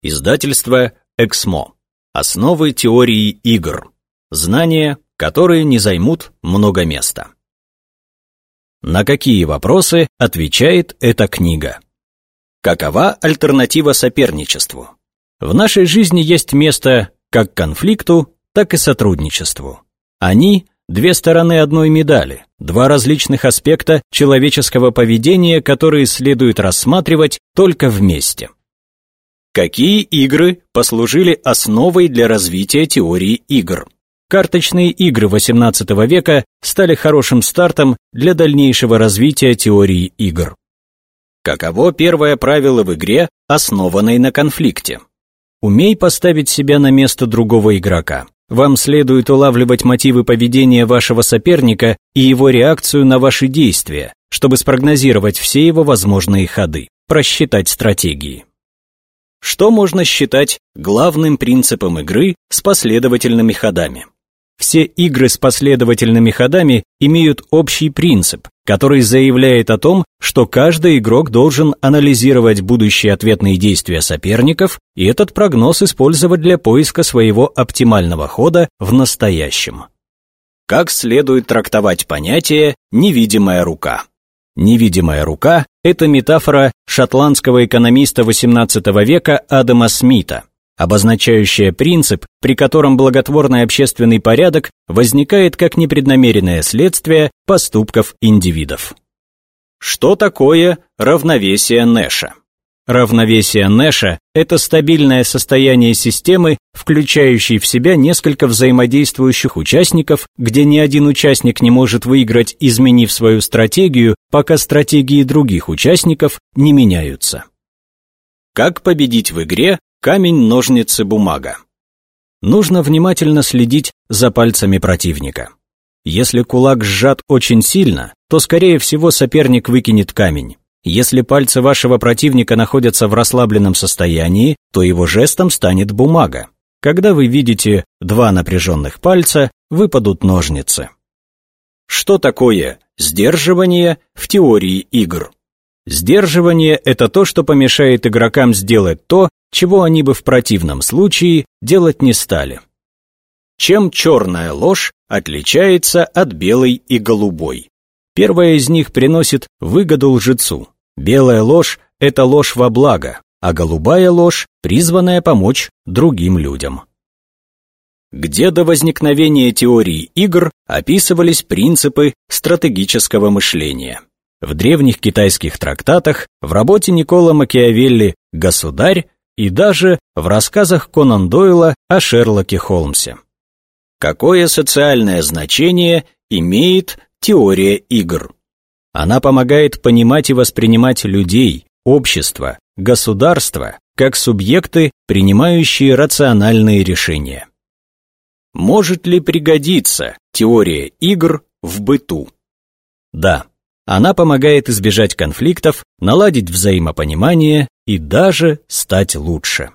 Издательство «Эксмо». Основы теории игр. Знания, которые не займут много места. На какие вопросы отвечает эта книга? Какова альтернатива соперничеству? В нашей жизни есть место как конфликту, так и сотрудничеству. Они – две стороны одной медали, два различных аспекта человеческого поведения, которые следует рассматривать только вместе. Какие игры послужили основой для развития теории игр? Карточные игры XVIII века стали хорошим стартом для дальнейшего развития теории игр. Каково первое правило в игре, основанной на конфликте? Умей поставить себя на место другого игрока. Вам следует улавливать мотивы поведения вашего соперника и его реакцию на ваши действия, чтобы спрогнозировать все его возможные ходы, просчитать стратегии. Что можно считать главным принципом игры с последовательными ходами? Все игры с последовательными ходами имеют общий принцип, который заявляет о том, что каждый игрок должен анализировать будущие ответные действия соперников и этот прогноз использовать для поиска своего оптимального хода в настоящем. Как следует трактовать понятие «невидимая рука»? Невидимая рука – это метафора шотландского экономиста XVIII века Адама Смита, обозначающая принцип, при котором благотворный общественный порядок возникает как непреднамеренное следствие поступков индивидов. Что такое равновесие Нэша? Равновесие Нэша – это стабильное состояние системы, включающей в себя несколько взаимодействующих участников, где ни один участник не может выиграть, изменив свою стратегию, пока стратегии других участников не меняются. Как победить в игре камень, ножницы, бумага? Нужно внимательно следить за пальцами противника. Если кулак сжат очень сильно, то, скорее всего, соперник выкинет камень. Если пальцы вашего противника находятся в расслабленном состоянии, то его жестом станет бумага. Когда вы видите два напряженных пальца, выпадут ножницы. Что такое сдерживание в теории игр? Сдерживание – это то, что помешает игрокам сделать то, чего они бы в противном случае делать не стали. Чем черная ложь отличается от белой и голубой? Первая из них приносит выгоду лжецу. Белая ложь – это ложь во благо, а голубая ложь – призванная помочь другим людям. Где до возникновения теории игр описывались принципы стратегического мышления. В древних китайских трактатах, в работе Никола Макиавелли «Государь» и даже в рассказах Конан Дойла о Шерлоке Холмсе. Какое социальное значение имеет теория игр. Она помогает понимать и воспринимать людей, общество, государство как субъекты, принимающие рациональные решения. Может ли пригодиться теория игр в быту? Да, она помогает избежать конфликтов, наладить взаимопонимание и даже стать лучше.